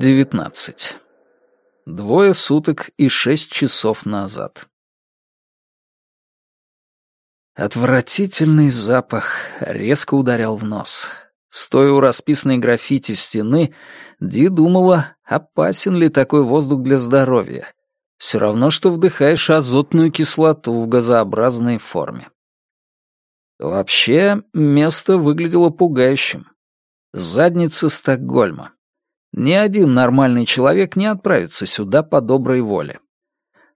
19. Двое суток и шесть часов назад. Отвратительный запах резко ударял в нос. Стоя у расписанной граффити стены, Ди думала, опасен ли такой воздух для здоровья. Все равно, что вдыхаешь азотную кислоту в газообразной форме. Вообще, место выглядело пугающим. Задница Стокгольма. Ни один нормальный человек не отправится сюда по доброй воле.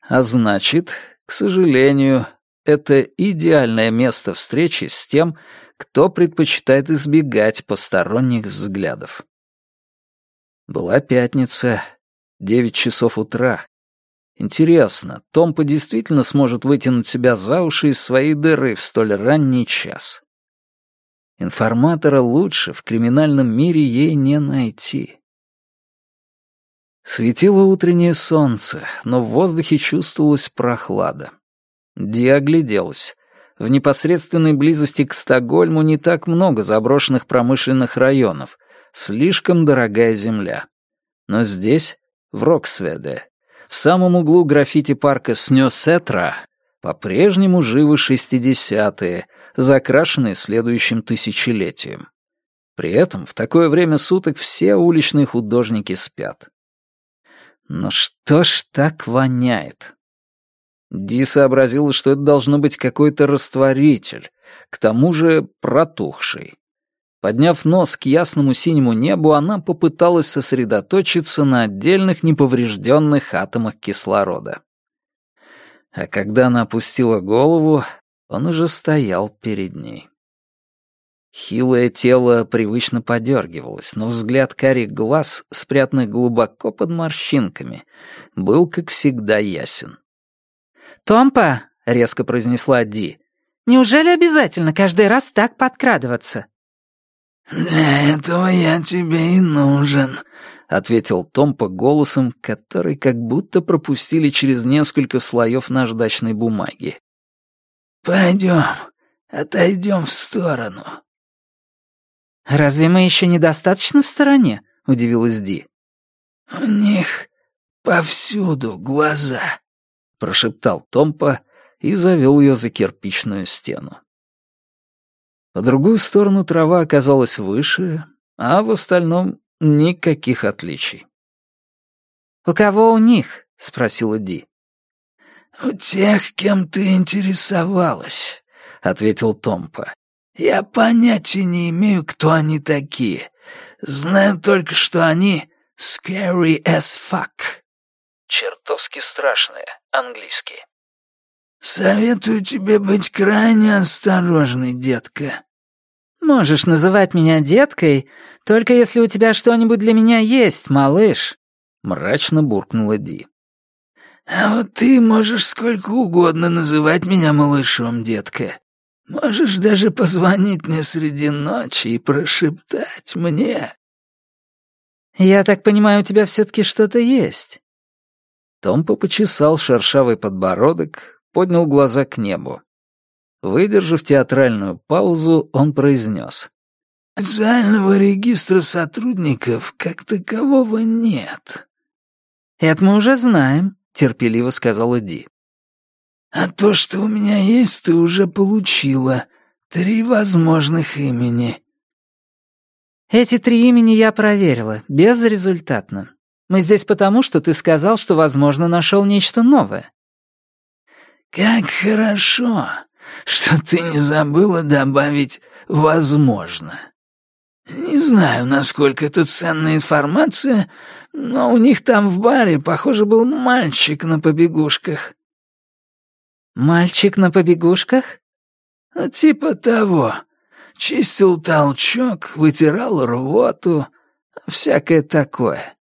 А значит, к сожалению, это идеальное место встречи с тем, кто предпочитает избегать посторонних взглядов. Была пятница, девять часов утра. Интересно, Томпа действительно сможет вытянуть себя за уши из своей дыры в столь ранний час? Информатора лучше в криминальном мире ей не найти. Светило утреннее солнце, но в воздухе чувствовалась прохлада. Ди огляделась. В непосредственной близости к Стокгольму не так много заброшенных промышленных районов. Слишком дорогая земля. Но здесь, в Роксведе, в самом углу граффити-парка Снёсетра, по-прежнему живы шестидесятые, закрашенные следующим тысячелетием. При этом в такое время суток все уличные художники спят. Но что ж так воняет? Ди сообразила, что это должно быть какой-то растворитель, к тому же протухший. Подняв нос к ясному синему небу, она попыталась сосредоточиться на отдельных неповрежденных атомах кислорода. А когда она опустила голову, он уже стоял перед ней. Хилое тело привычно подергивалось, но взгляд карих глаз, спрятанных глубоко под морщинками, был, как всегда, ясен. «Томпа!» — резко произнесла Ди. «Неужели обязательно каждый раз так подкрадываться?» «Для этого я тебе и нужен», — ответил Томпа голосом, который как будто пропустили через несколько слоев наждачной бумаги. «Пойдем, отойдем в сторону». «Разве мы еще недостаточно в стороне?» — удивилась Ди. «У них повсюду глаза», прошептал Томпа и завел ее за кирпичную стену. По другую сторону трава оказалась выше, а в остальном никаких отличий. «У кого у них?» — спросила Ди. «У тех, кем ты интересовалась», — ответил Томпа. «Я понятия не имею, кто они такие. Знаю только, что они scary as fuck». Чертовски страшные, английский. «Советую тебе быть крайне осторожной, детка». «Можешь называть меня деткой, только если у тебя что-нибудь для меня есть, малыш», — мрачно буркнула Ди. «А вот ты можешь сколько угодно называть меня малышом, детка. Можешь даже позвонить мне среди ночи и прошептать мне». «Я так понимаю, у тебя все-таки что-то есть?» Томпо почесал шершавый подбородок, поднял глаза к небу. Выдержав театральную паузу, он произнес. «Специального регистра сотрудников как такового нет». «Это мы уже знаем», — терпеливо сказала Ди. «А то, что у меня есть, ты уже получила. Три возможных имени». «Эти три имени я проверила, безрезультатно. Мы здесь потому, что ты сказал, что, возможно, нашел нечто новое». «Как хорошо, что ты не забыла добавить «возможно». Не знаю, насколько это ценная информация, но у них там в баре, похоже, был мальчик на побегушках». «Мальчик на побегушках?» «Ну, «Типа того. Чистил толчок, вытирал рвоту, всякое такое».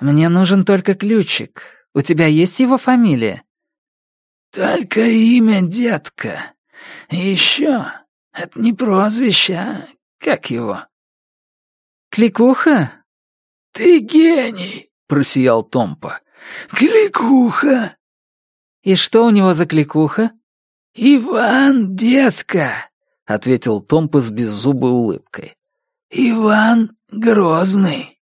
«Мне нужен только ключик. У тебя есть его фамилия?» «Только имя, детка. Еще. Это не прозвище, а как его?» «Кликуха?» «Ты гений!» — просиял Томпа. «Кликуха!» «И что у него за кликуха?» «Иван, детка!» — ответил Томпа с беззубой улыбкой. «Иван Грозный!»